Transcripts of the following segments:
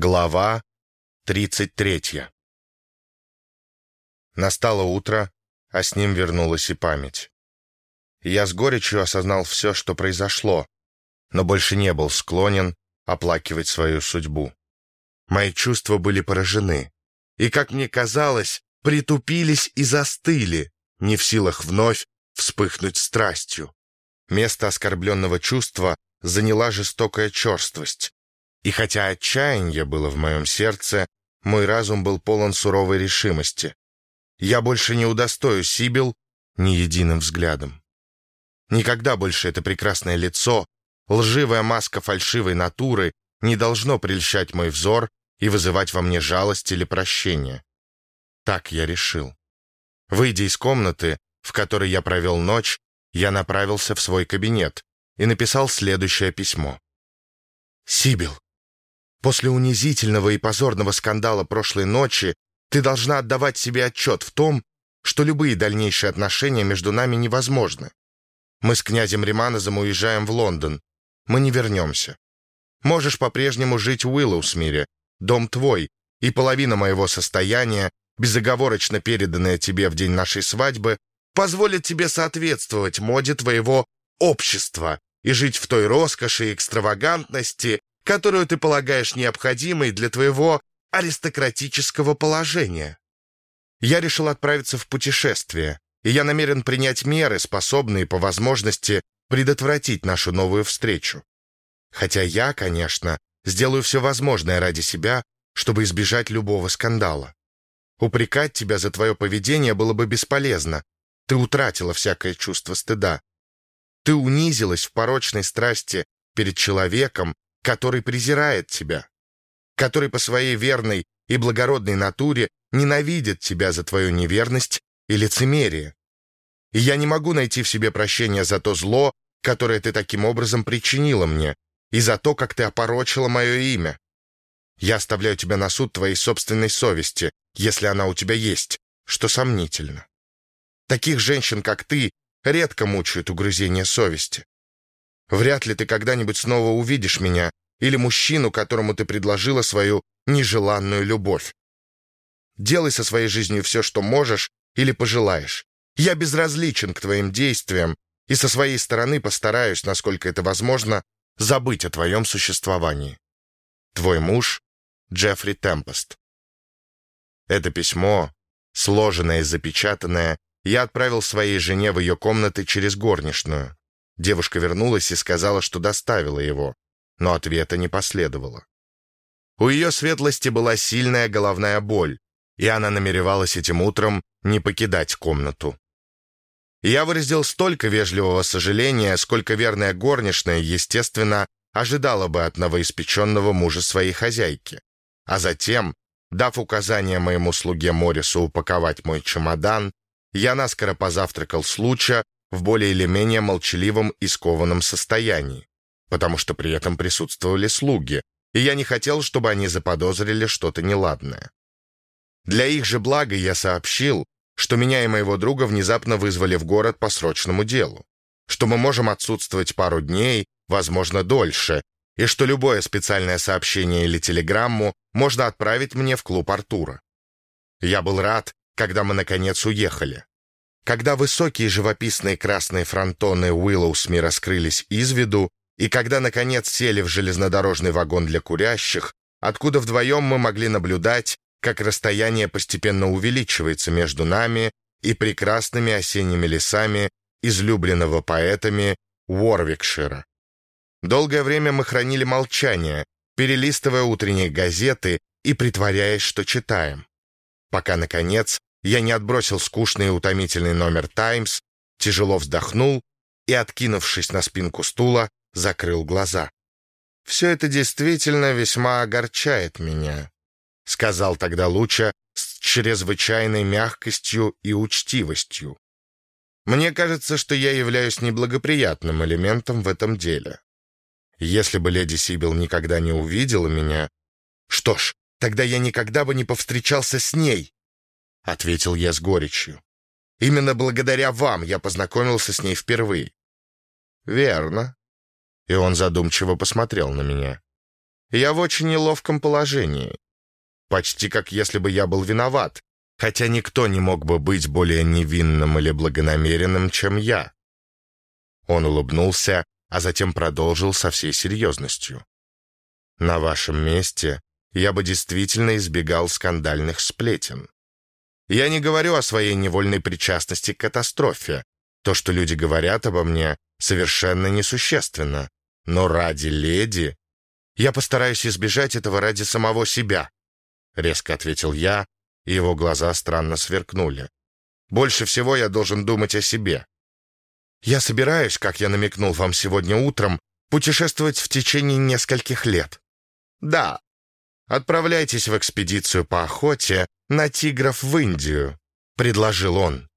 Глава 33 Настало утро, а с ним вернулась и память. я с горечью осознал все, что произошло, но больше не был склонен оплакивать свою судьбу. Мои чувства были поражены, и, как мне казалось, притупились и застыли, не в силах вновь вспыхнуть страстью. Место оскорбленного чувства заняла жестокая черствость, и хотя отчаяние было в моем сердце, мой разум был полон суровой решимости. Я больше не удостою Сибил ни единым взглядом. Никогда больше это прекрасное лицо, лживая маска фальшивой натуры не должно прельщать мой взор и вызывать во мне жалость или прощение. Так я решил. Выйдя из комнаты, в которой я провел ночь, я направился в свой кабинет и написал следующее письмо. «Сибил, После унизительного и позорного скандала прошлой ночи ты должна отдавать себе отчет в том, что любые дальнейшие отношения между нами невозможны. Мы с князем Риманозом уезжаем в Лондон. Мы не вернемся. Можешь по-прежнему жить в Уиллоусмире. Дом твой, и половина моего состояния, безоговорочно переданная тебе в день нашей свадьбы, позволит тебе соответствовать моде твоего общества и жить в той роскоши и экстравагантности, которую ты полагаешь необходимой для твоего аристократического положения. Я решил отправиться в путешествие, и я намерен принять меры, способные по возможности предотвратить нашу новую встречу. Хотя я, конечно, сделаю все возможное ради себя, чтобы избежать любого скандала. Упрекать тебя за твое поведение было бы бесполезно. Ты утратила всякое чувство стыда. Ты унизилась в порочной страсти перед человеком, который презирает тебя, который по своей верной и благородной натуре ненавидит тебя за твою неверность и лицемерие. И я не могу найти в себе прощения за то зло, которое ты таким образом причинила мне, и за то, как ты опорочила мое имя. Я оставляю тебя на суд твоей собственной совести, если она у тебя есть, что сомнительно. Таких женщин, как ты, редко мучают угрызения совести. Вряд ли ты когда-нибудь снова увидишь меня или мужчину, которому ты предложила свою нежеланную любовь. Делай со своей жизнью все, что можешь или пожелаешь. Я безразличен к твоим действиям и со своей стороны постараюсь, насколько это возможно, забыть о твоем существовании. Твой муж Джеффри Темпест. Это письмо, сложенное и запечатанное, я отправил своей жене в ее комнаты через горничную. Девушка вернулась и сказала, что доставила его, но ответа не последовало. У ее светлости была сильная головная боль, и она намеревалась этим утром не покидать комнату. Я выразил столько вежливого сожаления, сколько верная горничная, естественно, ожидала бы от новоиспеченного мужа своей хозяйки. А затем, дав указание моему слуге Морису упаковать мой чемодан, я наскоро позавтракал с Луча в более или менее молчаливом и скованном состоянии, потому что при этом присутствовали слуги, и я не хотел, чтобы они заподозрили что-то неладное. Для их же блага я сообщил, что меня и моего друга внезапно вызвали в город по срочному делу, что мы можем отсутствовать пару дней, возможно, дольше, и что любое специальное сообщение или телеграмму можно отправить мне в клуб Артура. Я был рад, когда мы, наконец, уехали. Когда высокие живописные красные фронтоны Уиллоусми раскрылись из виду, и когда, наконец, сели в железнодорожный вагон для курящих, откуда вдвоем мы могли наблюдать, как расстояние постепенно увеличивается между нами и прекрасными осенними лесами, излюбленного поэтами Уорвикшира. Долгое время мы хранили молчание, перелистывая утренние газеты и притворяясь, что читаем. Пока, наконец, я не отбросил скучный и утомительный номер «Таймс», тяжело вздохнул и, откинувшись на спинку стула, закрыл глаза. «Все это действительно весьма огорчает меня», — сказал тогда Луча с чрезвычайной мягкостью и учтивостью. «Мне кажется, что я являюсь неблагоприятным элементом в этом деле. Если бы леди Сибил никогда не увидела меня, что ж, тогда я никогда бы не повстречался с ней, — ответил я с горечью. «Именно благодаря вам я познакомился с ней впервые». «Верно». И он задумчиво посмотрел на меня. Я в очень неловком положении. Почти как если бы я был виноват, хотя никто не мог бы быть более невинным или благонамеренным, чем я. Он улыбнулся, а затем продолжил со всей серьезностью. На вашем месте я бы действительно избегал скандальных сплетен. Я не говорю о своей невольной причастности к катастрофе. То, что люди говорят обо мне, совершенно несущественно. Но ради леди... Я постараюсь избежать этого ради самого себя, — резко ответил я, и его глаза странно сверкнули. Больше всего я должен думать о себе. Я собираюсь, как я намекнул вам сегодня утром, путешествовать в течение нескольких лет. Да, отправляйтесь в экспедицию по охоте на тигров в Индию, предложил он.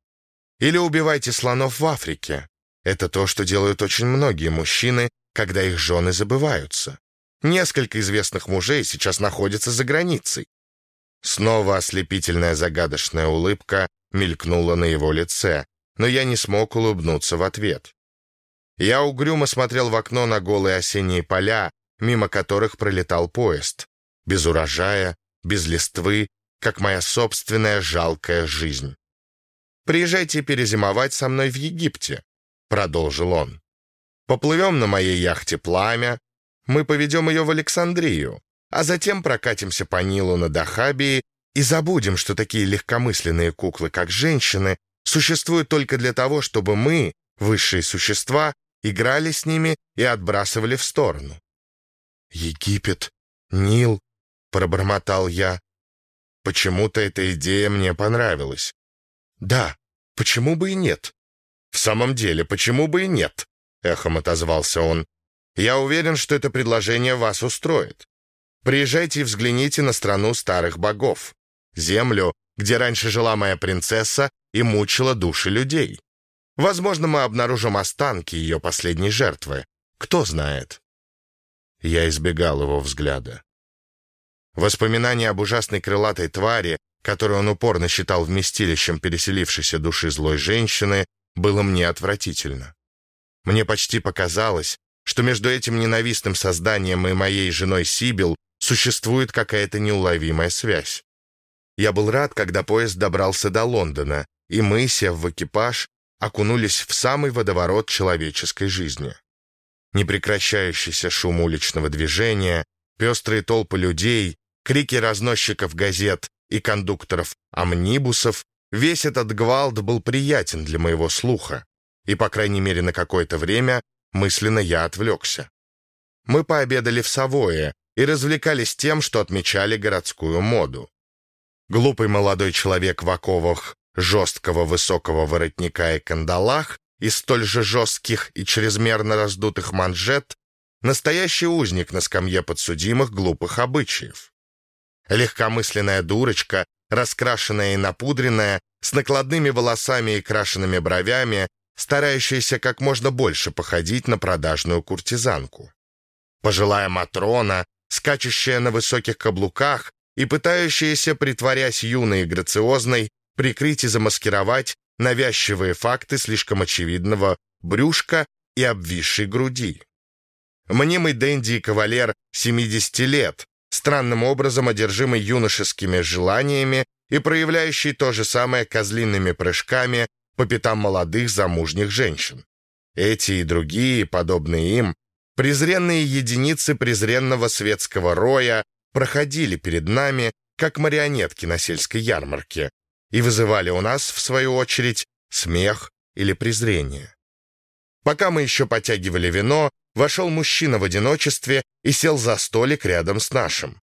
Или убивайте слонов в Африке. Это то, что делают очень многие мужчины, когда их жены забываются. Несколько известных мужей сейчас находятся за границей. Снова ослепительная загадочная улыбка мелькнула на его лице, но я не смог улыбнуться в ответ. Я угрюмо смотрел в окно на голые осенние поля, мимо которых пролетал поезд. Без урожая, без листвы, как моя собственная жалкая жизнь. «Приезжайте перезимовать со мной в Египте», — продолжил он. «Поплывем на моей яхте «Пламя», мы поведем ее в Александрию, а затем прокатимся по Нилу на Дахабии и забудем, что такие легкомысленные куклы, как женщины, существуют только для того, чтобы мы, высшие существа, играли с ними и отбрасывали в сторону. «Египет, Нил», — пробормотал я. Почему-то эта идея мне понравилась. «Да, почему бы и нет?» «В самом деле, почему бы и нет?» — эхом отозвался он. «Я уверен, что это предложение вас устроит. Приезжайте и взгляните на страну старых богов, землю, где раньше жила моя принцесса и мучила души людей. Возможно, мы обнаружим останки ее последней жертвы. Кто знает?» Я избегал его взгляда. Воспоминание об ужасной крылатой твари, которую он упорно считал вместилищем переселившейся души злой женщины, было мне отвратительно. Мне почти показалось, что между этим ненавистным созданием и моей женой Сибил существует какая-то неуловимая связь. Я был рад, когда поезд добрался до Лондона, и мы, сев в экипаж, окунулись в самый водоворот человеческой жизни. Непрекращающийся шум уличного движения, пестрые толпы людей, крики разносчиков газет и кондукторов амнибусов, весь этот гвалт был приятен для моего слуха, и, по крайней мере, на какое-то время мысленно я отвлекся. Мы пообедали в Савое и развлекались тем, что отмечали городскую моду. Глупый молодой человек в оковах жесткого высокого воротника и кандалах и столь же жестких и чрезмерно раздутых манжет настоящий узник на скамье подсудимых глупых обычаев. Легкомысленная дурочка, раскрашенная и напудренная, с накладными волосами и крашенными бровями, старающаяся как можно больше походить на продажную куртизанку. Пожилая Матрона, скачущая на высоких каблуках и пытающаяся, притворясь юной и грациозной, прикрыть и замаскировать навязчивые факты слишком очевидного брюшка и обвисшей груди. Мнимый Дэнди и кавалер 70 лет, странным образом одержимый юношескими желаниями и проявляющий то же самое козлиными прыжками по пятам молодых замужних женщин. Эти и другие, подобные им, презренные единицы презренного светского роя проходили перед нами, как марионетки на сельской ярмарке, и вызывали у нас, в свою очередь, смех или презрение. Пока мы еще потягивали вино, вошел мужчина в одиночестве и сел за столик рядом с нашим.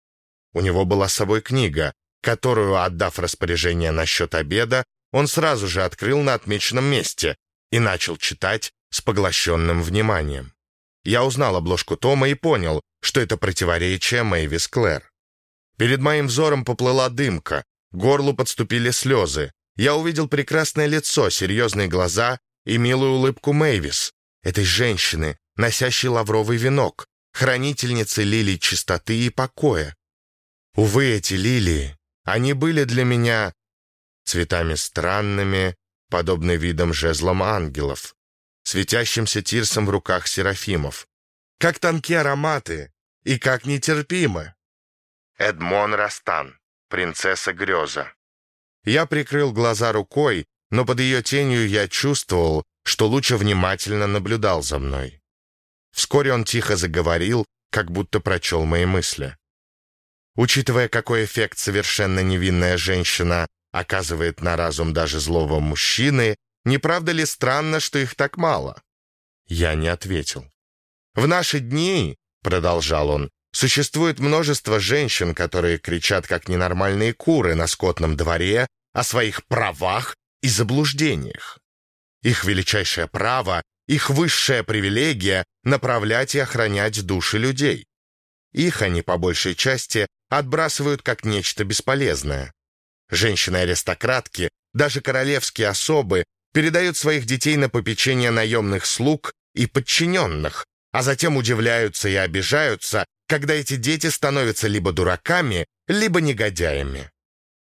У него была с собой книга, которую, отдав распоряжение насчет обеда, он сразу же открыл на отмеченном месте и начал читать с поглощенным вниманием. Я узнал обложку Тома и понял, что это противоречие Мэйвис Клэр. Перед моим взором поплыла дымка, горлу подступили слезы. Я увидел прекрасное лицо, серьезные глаза и милую улыбку Мэйвис, этой женщины, носящей лавровый венок, хранительницы лилий чистоты и покоя. Увы, эти лилии, они были для меня цветами странными, подобны видам жезлам ангелов, светящимся тирсом в руках серафимов. Как тонкие ароматы, и как нетерпимы. Эдмон Растан, принцесса Греза. Я прикрыл глаза рукой, но под ее тенью я чувствовал, что лучше внимательно наблюдал за мной. Вскоре он тихо заговорил, как будто прочел мои мысли. Учитывая, какой эффект совершенно невинная женщина оказывает на разум даже злого мужчины, не правда ли странно, что их так мало? Я не ответил. В наши дни, продолжал он, существует множество женщин, которые кричат как ненормальные куры на скотном дворе о своих правах и заблуждениях. Их величайшее право, их высшая привилегия — направлять и охранять души людей. Их они, по большей части, отбрасывают как нечто бесполезное. Женщины-аристократки, даже королевские особы, передают своих детей на попечение наемных слуг и подчиненных, а затем удивляются и обижаются, когда эти дети становятся либо дураками, либо негодяями.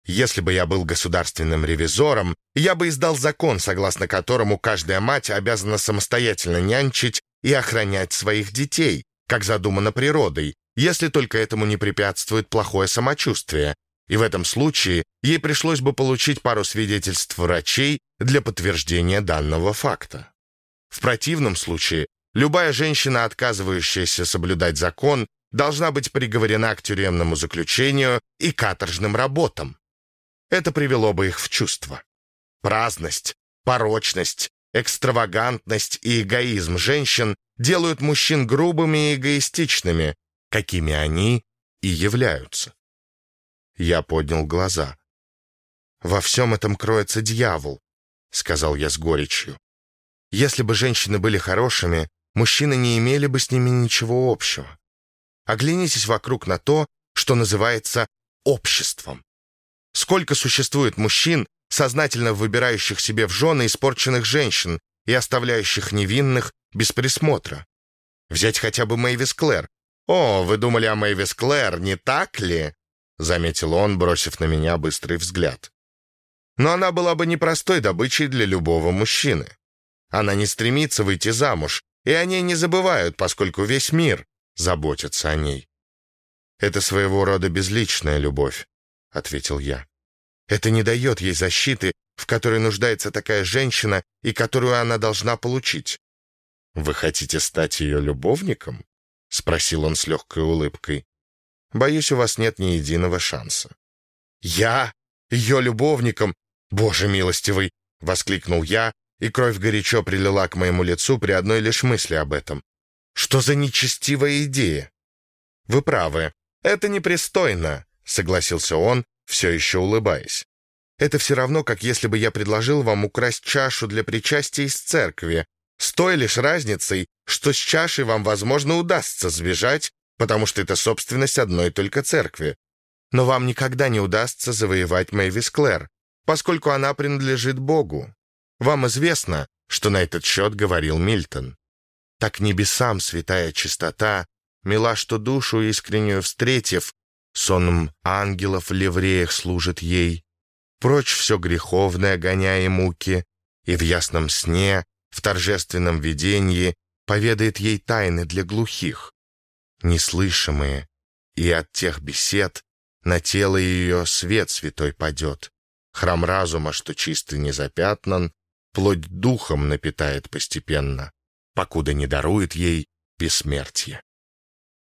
Если бы я был государственным ревизором, я бы издал закон, согласно которому каждая мать обязана самостоятельно нянчить и охранять своих детей, как задумано природой, если только этому не препятствует плохое самочувствие. И в этом случае ей пришлось бы получить пару свидетельств врачей для подтверждения данного факта. В противном случае любая женщина, отказывающаяся соблюдать закон, должна быть приговорена к тюремному заключению и каторжным работам. Это привело бы их в чувство. Праздность, порочность, экстравагантность и эгоизм женщин делают мужчин грубыми и эгоистичными, какими они и являются. Я поднял глаза. «Во всем этом кроется дьявол», — сказал я с горечью. «Если бы женщины были хорошими, мужчины не имели бы с ними ничего общего. Оглянитесь вокруг на то, что называется обществом. Сколько существует мужчин, сознательно выбирающих себе в жены испорченных женщин и оставляющих невинных без присмотра? Взять хотя бы Мэйвис Клэр. «О, вы думали о Мэйвис Клэр, не так ли?» — заметил он, бросив на меня быстрый взгляд. «Но она была бы непростой добычей для любого мужчины. Она не стремится выйти замуж, и о ней не забывают, поскольку весь мир заботится о ней. Это своего рода безличная любовь, — ответил я. Это не дает ей защиты, в которой нуждается такая женщина и которую она должна получить. «Вы хотите стать ее любовником?» — спросил он с легкой улыбкой. «Боюсь, у вас нет ни единого шанса». «Я? Ее любовником? Боже милостивый!» — воскликнул я, и кровь горячо прилила к моему лицу при одной лишь мысли об этом. Что за нечестивая идея? Вы правы. Это непристойно, согласился он, все еще улыбаясь. Это все равно, как если бы я предложил вам украсть чашу для причастия из церкви, с той лишь разницей, что с чашей вам, возможно, удастся сбежать, потому что это собственность одной только церкви. Но вам никогда не удастся завоевать Мэйвис Клэр, поскольку она принадлежит Богу. Вам известно, что на этот счет говорил Мильтон. Так небесам святая чистота, мила, что душу искреннюю встретив, сонм ангелов в ливреях служит ей. Прочь все греховное, гоняя муки, и в ясном сне, в торжественном видении поведает ей тайны для глухих, неслышимые, и от тех бесед на тело ее свет святой падет. Храм разума, что чистый не запятнан, плоть духом напитает постепенно покуда не дарует ей бессмертие.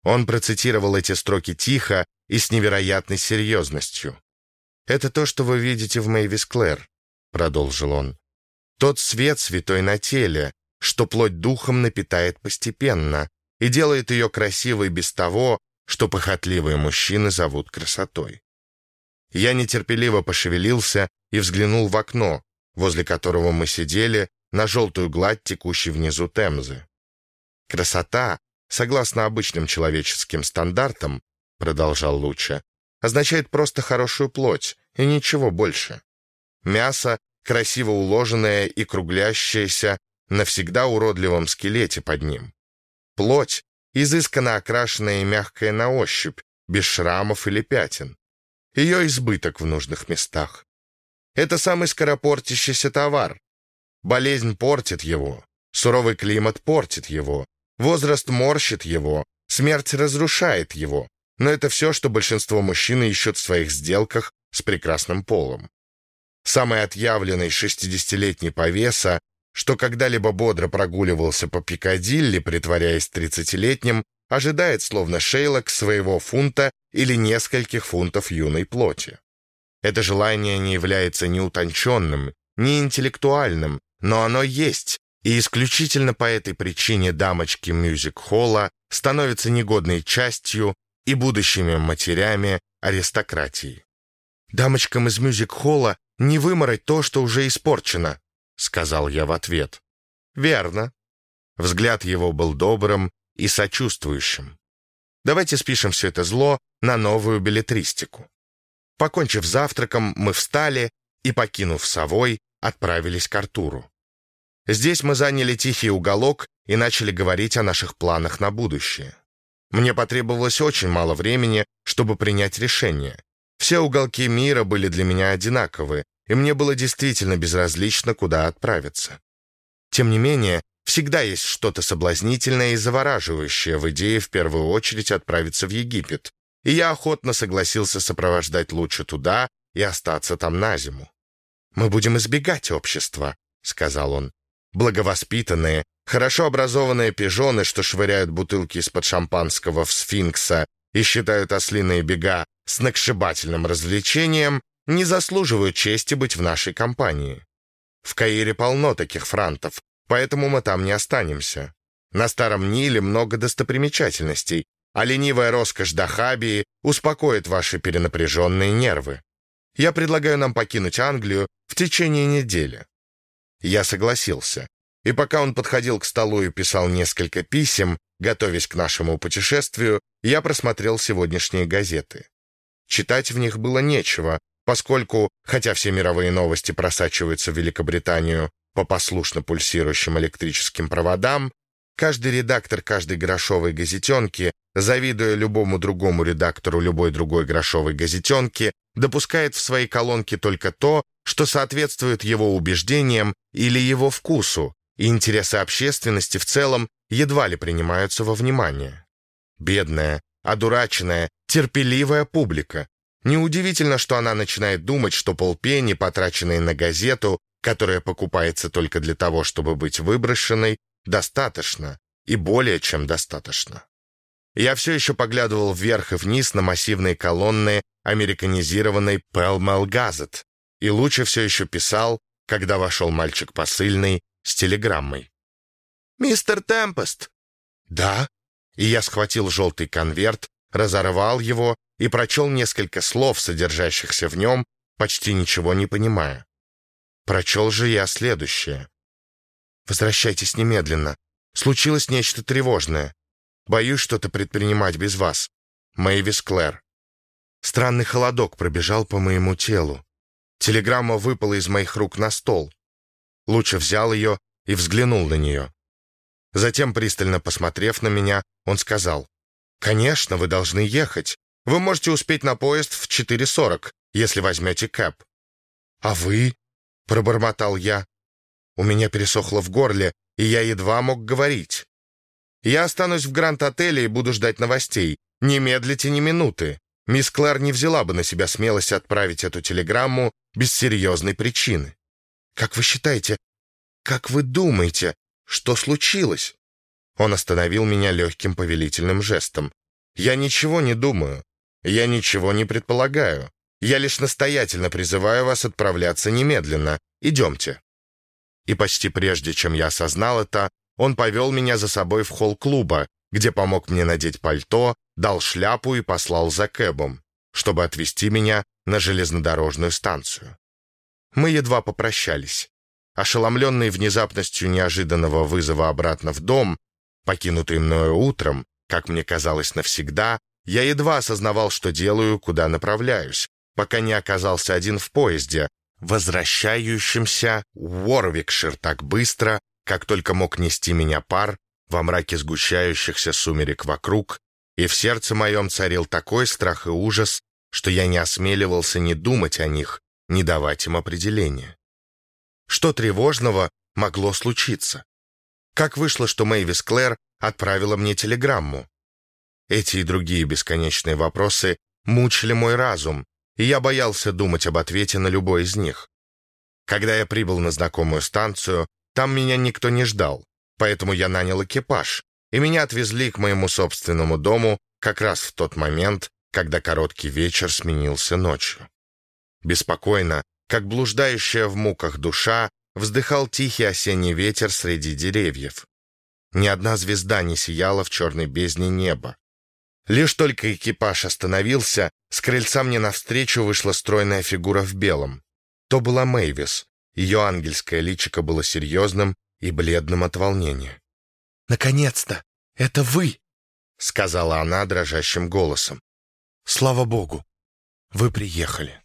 Он процитировал эти строки тихо и с невероятной серьезностью. «Это то, что вы видите в Мэйвис Клэр», — продолжил он. «Тот свет святой на теле, что плоть духом напитает постепенно и делает ее красивой без того, что похотливые мужчины зовут красотой». Я нетерпеливо пошевелился и взглянул в окно, возле которого мы сидели, на желтую гладь, текущей внизу Темзы. Красота, согласно обычным человеческим стандартам, продолжал Луча, означает просто хорошую плоть и ничего больше. Мясо, красиво уложенное и круглящееся на всегда уродливом скелете под ним. Плоть, изысканно окрашенная и мягкая на ощупь, без шрамов или пятен. Ее избыток в нужных местах. Это самый скоропортящийся товар, Болезнь портит его, суровый климат портит его, возраст морщит его, Смерть разрушает его, но это все, что большинство мужчин ищут в своих сделках с прекрасным полом. Самый отъявленный 60-летний повеса, что когда-либо бодро прогуливался по Пикадилли, притворяясь 30-летним, ожидает, словно Шейлок, своего фунта или нескольких фунтов юной плоти. Это желание не является ни утонченным, ни интеллектуальным, но оно есть, и исключительно по этой причине дамочки мюзик-холла становятся негодной частью и будущими матерями аристократии. «Дамочкам из мюзик-холла не вымороть то, что уже испорчено», — сказал я в ответ. «Верно». Взгляд его был добрым и сочувствующим. Давайте спишем все это зло на новую билетристику. Покончив завтраком, мы встали и, покинув совой, отправились к Артуру. Здесь мы заняли тихий уголок и начали говорить о наших планах на будущее. Мне потребовалось очень мало времени, чтобы принять решение. Все уголки мира были для меня одинаковы, и мне было действительно безразлично, куда отправиться. Тем не менее, всегда есть что-то соблазнительное и завораживающее в идее в первую очередь отправиться в Египет, и я охотно согласился сопровождать лучше туда и остаться там на зиму. «Мы будем избегать общества», — сказал он. Благовоспитанные, хорошо образованные пижоны, что швыряют бутылки из-под шампанского в сфинкса и считают ослиные бега сногсшибательным развлечением, не заслуживают чести быть в нашей компании. В Каире полно таких франтов, поэтому мы там не останемся. На Старом Ниле много достопримечательностей, а ленивая роскошь Дахабии успокоит ваши перенапряженные нервы. Я предлагаю нам покинуть Англию в течение недели. Я согласился. И пока он подходил к столу и писал несколько писем, готовясь к нашему путешествию, я просмотрел сегодняшние газеты. Читать в них было нечего, поскольку, хотя все мировые новости просачиваются в Великобританию по послушно пульсирующим электрическим проводам, каждый редактор каждой грошовой газетенки, завидуя любому другому редактору любой другой грошовой газетенки, допускает в свои колонки только то, что соответствует его убеждениям или его вкусу, и интересы общественности в целом едва ли принимаются во внимание. Бедная, одураченная, терпеливая публика. Неудивительно, что она начинает думать, что полпени, потраченные на газету, которая покупается только для того, чтобы быть выброшенной, достаточно и более чем достаточно. Я все еще поглядывал вверх и вниз на массивные колонны американизированной Pell Mell Gazette, и лучше все еще писал, когда вошел мальчик посыльный с телеграммой. «Мистер Темпест!» «Да?» И я схватил желтый конверт, разорвал его и прочел несколько слов, содержащихся в нем, почти ничего не понимая. Прочел же я следующее. «Возвращайтесь немедленно. Случилось нечто тревожное. Боюсь что-то предпринимать без вас. Мэйвис Клэр». Странный холодок пробежал по моему телу. Телеграмма выпала из моих рук на стол. Луча взял ее и взглянул на нее. Затем, пристально посмотрев на меня, он сказал, «Конечно, вы должны ехать. Вы можете успеть на поезд в 4.40, если возьмете кэп». «А вы?» — пробормотал я. У меня пересохло в горле, и я едва мог говорить. «Я останусь в Гранд-отеле и буду ждать новостей. Не медлите ни минуты. Мисс Клэр не взяла бы на себя смелость отправить эту телеграмму без серьезной причины. Как вы считаете, как вы думаете, что случилось? Он остановил меня легким повелительным жестом. Я ничего не думаю. Я ничего не предполагаю. Я лишь настоятельно призываю вас отправляться немедленно. Идемте. И почти прежде, чем я осознал это, он повел меня за собой в холл клуба, где помог мне надеть пальто, дал шляпу и послал за кэбом, чтобы отвезти меня на железнодорожную станцию. Мы едва попрощались. Ошеломленный внезапностью неожиданного вызова обратно в дом, покинутый мною утром, как мне казалось навсегда, я едва осознавал, что делаю, куда направляюсь, пока не оказался один в поезде, возвращающемся в Уорвикшир так быстро, как только мог нести меня пар во мраке сгущающихся сумерек вокруг, и в сердце моем царил такой страх и ужас, что я не осмеливался ни думать о них, ни давать им определения. Что тревожного могло случиться? Как вышло, что Мэйвис Клэр отправила мне телеграмму? Эти и другие бесконечные вопросы мучили мой разум, и я боялся думать об ответе на любой из них. Когда я прибыл на знакомую станцию, там меня никто не ждал, поэтому я нанял экипаж, и меня отвезли к моему собственному дому как раз в тот момент, когда короткий вечер сменился ночью. Беспокойно, как блуждающая в муках душа, вздыхал тихий осенний ветер среди деревьев. Ни одна звезда не сияла в черной бездне неба. Лишь только экипаж остановился, с крыльца мне навстречу вышла стройная фигура в белом. То была Мэйвис. Ее ангельское личико было серьезным и бледным от волнения. «Наконец-то! Это вы!» — сказала она дрожащим голосом. «Слава Богу! Вы приехали!»